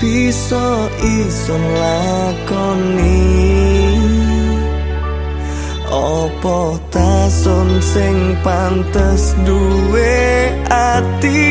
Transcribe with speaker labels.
Speaker 1: bisa ison lakoni Opo tason sing pantes duwe ati